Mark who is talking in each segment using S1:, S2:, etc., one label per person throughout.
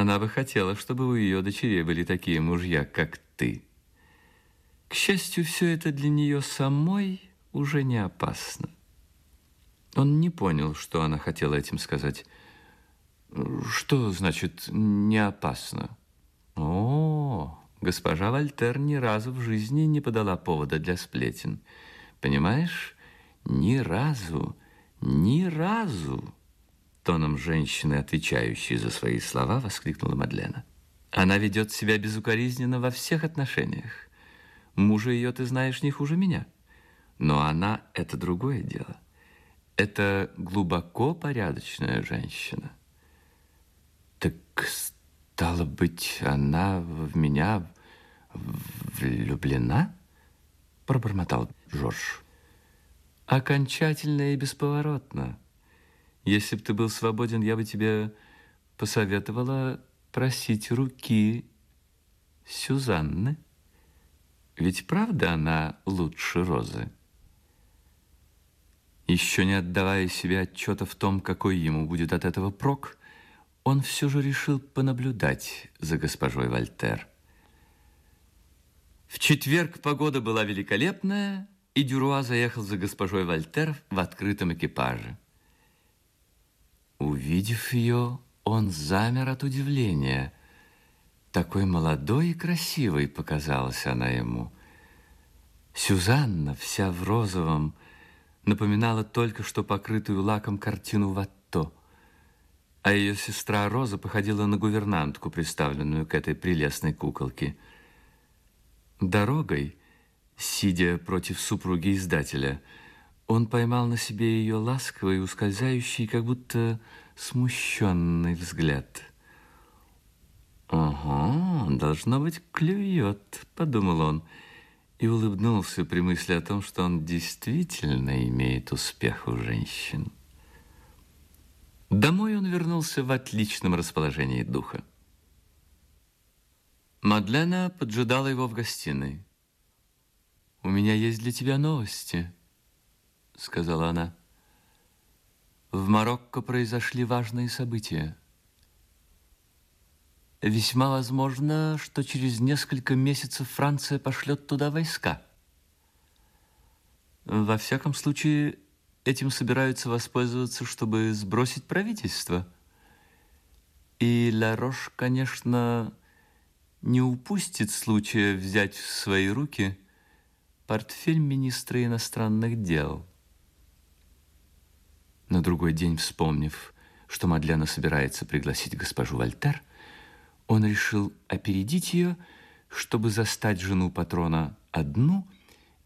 S1: Она бы хотела, чтобы у ее дочерей были такие мужья, как ты. К счастью, все это для нее самой уже не опасно. Он не понял, что она хотела этим сказать. Что значит «не опасно»? О, госпожа Вольтер ни разу в жизни не подала повода для сплетен. Понимаешь? Ни разу, ни разу. Тоном женщины, отвечающей за свои слова, воскликнула Мадлена. Она ведет себя безукоризненно во всех отношениях. Мужа ее ты знаешь не хуже меня. Но она — это другое дело. Это глубоко порядочная женщина. Так, стало быть, она в меня влюблена? Пробормотал Жорж. Окончательно и бесповоротно. Если бы ты был свободен, я бы тебе посоветовала просить руки Сюзанны. Ведь правда она лучше Розы? Еще не отдавая себе отчета в том, какой ему будет от этого прок, он все же решил понаблюдать за госпожой Вольтер. В четверг погода была великолепная, и Дюруа заехал за госпожой Вольтер в открытом экипаже. Увидев ее, он замер от удивления. Такой молодой и красивой показалась она ему. Сюзанна, вся в розовом, напоминала только что покрытую лаком картину Ватто, а ее сестра Роза походила на гувернантку, представленную к этой прелестной куколке. Дорогой, сидя против супруги издателя, он поймал на себе ее ласковый, ускользающий, как будто смущенный взгляд. «Ага, должно быть, клюет», — подумал он, — и улыбнулся при мысли о том, что он действительно имеет успех у женщин. Домой он вернулся в отличном расположении духа. Мадлена поджидала его в гостиной. «У меня есть для тебя новости», — сказала она. «В Марокко произошли важные события». Весьма возможно, что через несколько месяцев Франция пошлет туда войска. Во всяком случае, этим собираются воспользоваться, чтобы сбросить правительство. И Ларош, конечно, не упустит случая взять в свои руки портфель министра иностранных дел. На другой день, вспомнив, что Мадлена собирается пригласить госпожу Вольтер, он решил опередить ее, чтобы застать жену патрона одну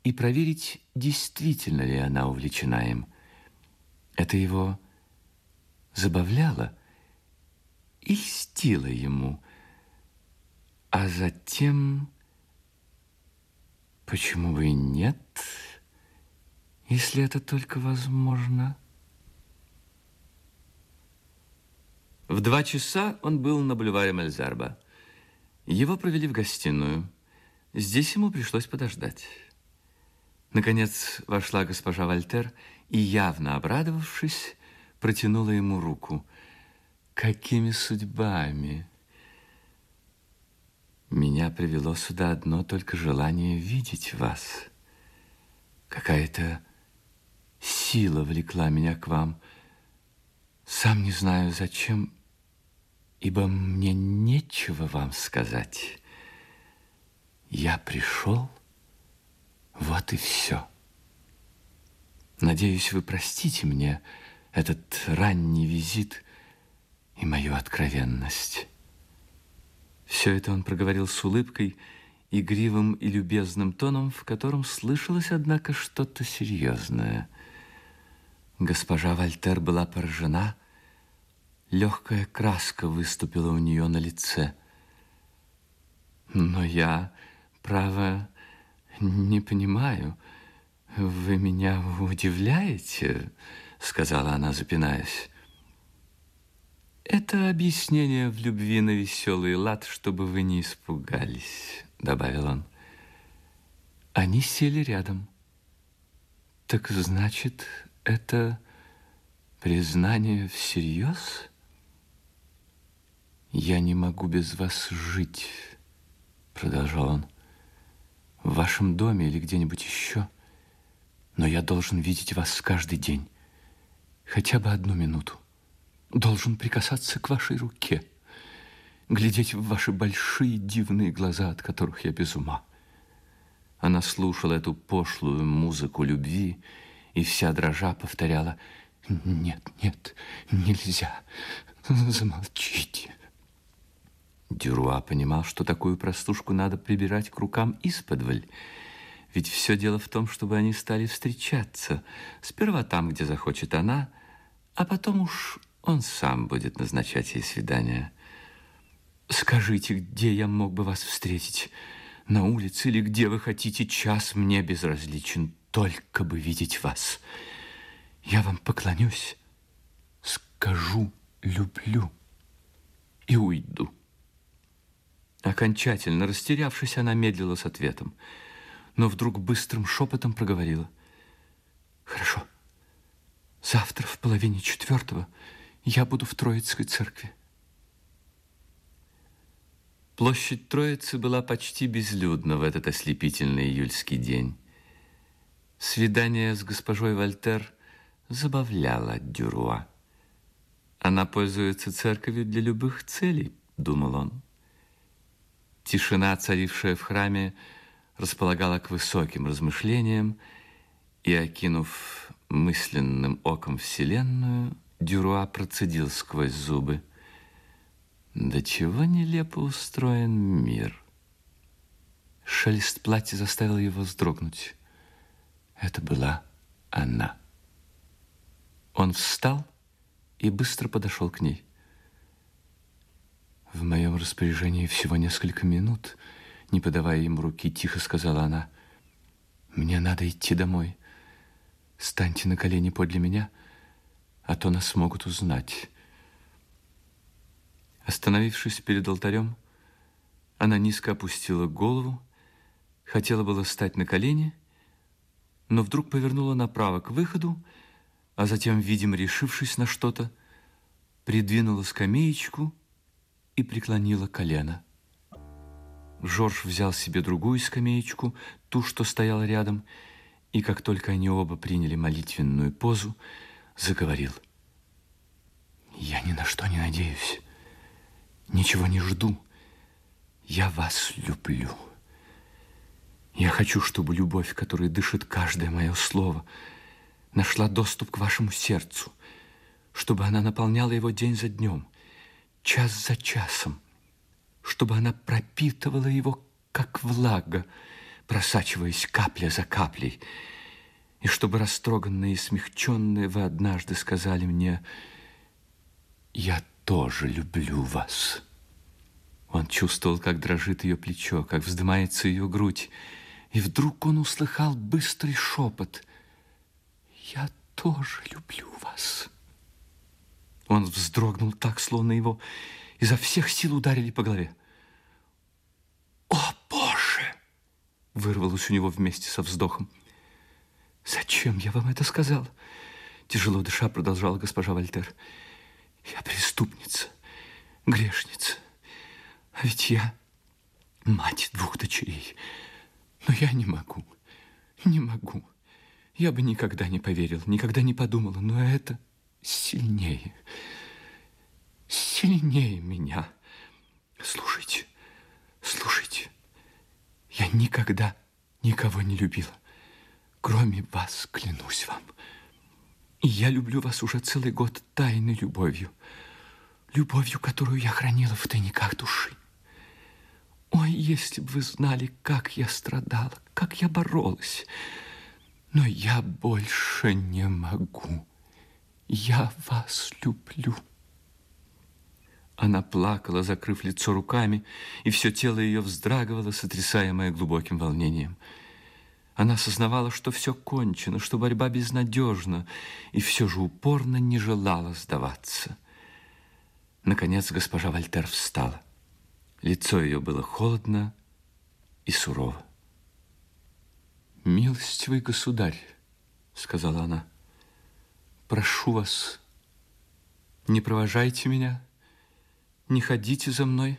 S1: и проверить, действительно ли она увлечена им. Это его забавляло и льстило ему. А затем, почему бы и нет, если это только возможно... В два часа он был на бульваре Мальзарба. Его провели в гостиную. Здесь ему пришлось подождать. Наконец вошла госпожа Вольтер и, явно обрадовавшись, протянула ему руку. «Какими судьбами?» «Меня привело сюда одно только желание видеть вас. Какая-то сила влекла меня к вам». Сам не знаю, зачем, ибо мне нечего вам сказать. Я пришел, вот и все. Надеюсь, вы простите мне этот ранний визит и мою откровенность. Все это он проговорил с улыбкой, игривым и любезным тоном, в котором слышалось, однако, что-то серьезное – Госпожа Вольтер была поражена. Легкая краска выступила у нее на лице. Но я, право, не понимаю. Вы меня удивляете, сказала она, запинаясь. Это объяснение в любви на веселый лад, чтобы вы не испугались, добавил он. Они сели рядом. Так значит, это признание всерьез? «Я не могу без вас жить», — продолжал он, «в вашем доме или где-нибудь еще, но я должен видеть вас каждый день, хотя бы одну минуту, должен прикасаться к вашей руке, глядеть в ваши большие дивные глаза, от которых я без ума». Она слушала эту пошлую музыку любви и вся дрожа повторяла «Нет, нет, нельзя, замолчите». Дюруа понимал, что такую простушку надо прибирать к рукам исподволь. Ведь все дело в том, чтобы они стали встречаться. Сперва там, где захочет она, а потом уж он сам будет назначать ей свидание. «Скажите, где я мог бы вас встретить? На улице или где вы хотите? Час мне безразличен, только бы видеть вас. Я вам поклонюсь, скажу «люблю» и уйду». Окончательно растерявшись, она медлила с ответом, но вдруг быстрым шепотом проговорила. «Хорошо. Завтра в половине четвертого я буду в Троицкой церкви». Площадь Троицы была почти безлюдна в этот ослепительный июльский день. Свидание с госпожой Вольтер забавляло Дюруа. «Она пользуется церковью для любых целей», — думал он. Тишина, царившая в храме, располагала к высоким размышлениям, и, окинув мысленным оком Вселенную, Дюруа процедил сквозь зубы. «Да чего нелепо устроен мир!» Шелест платья заставил его вздрогнуть. Это была она. Он встал и быстро подошел к ней. В моем распоряжении всего несколько минут, не подавая ему руки, тихо сказала она. Мне надо идти домой. Станьте на колени подле меня, а то нас могут узнать. Остановившись перед алтарем, она низко опустила голову, хотела было встать на колени, но вдруг повернула направо к выходу, а затем, видимо, решившись на что-то, придвинула скамеечку и преклонила колено. Жорж взял себе другую скамеечку, ту, что стояла рядом, и как только они оба приняли молитвенную позу, заговорил. «Я ни на что не надеюсь, ничего не жду. Я вас люблю. Я хочу, чтобы любовь, которой дышит каждое мое слово, нашла доступ к вашему сердцу, чтобы она наполняла его день за днем, час за часом, чтобы она пропитывала его, как влага, просачиваясь капля за каплей, и чтобы растроганные и смягченные вы однажды сказали мне «Я тоже люблю вас». Он чувствовал, как дрожит ее плечо, как вздымается ее грудь, и вдруг он услыхал быстрый шепот «Я тоже люблю вас». Он вздрогнул так, словно его изо всех сил ударили по голове. «О, Боже!» — вырвалось у него вместе со вздохом. «Зачем я вам это сказал?» Тяжело дыша продолжала госпожа Вольтер. «Я преступница, грешница. А ведь я мать двух дочерей. Но я не могу, не могу. Я бы никогда не поверил, никогда не подумала, но это сильнее, сильнее меня. Слушайте, слушайте, я никогда никого не любила, кроме вас, клянусь вам. И я люблю вас уже целый год тайной любовью, любовью, которую я хранила в тайниках души. Ой, если бы вы знали, как я страдала, как я боролась. Но я больше не могу. Я вас люблю. Она плакала, закрыв лицо руками, и все тело ее вздрагивало, сотрясаемое глубоким волнением. Она осознавала, что все кончено, что борьба безнадежна, и все же упорно не желала сдаваться. Наконец госпожа Вольтер встала. Лицо ее было холодно и сурово. «Милостивый государь», — сказала она, — прошу вас, не провожайте меня, Не ходите за мной,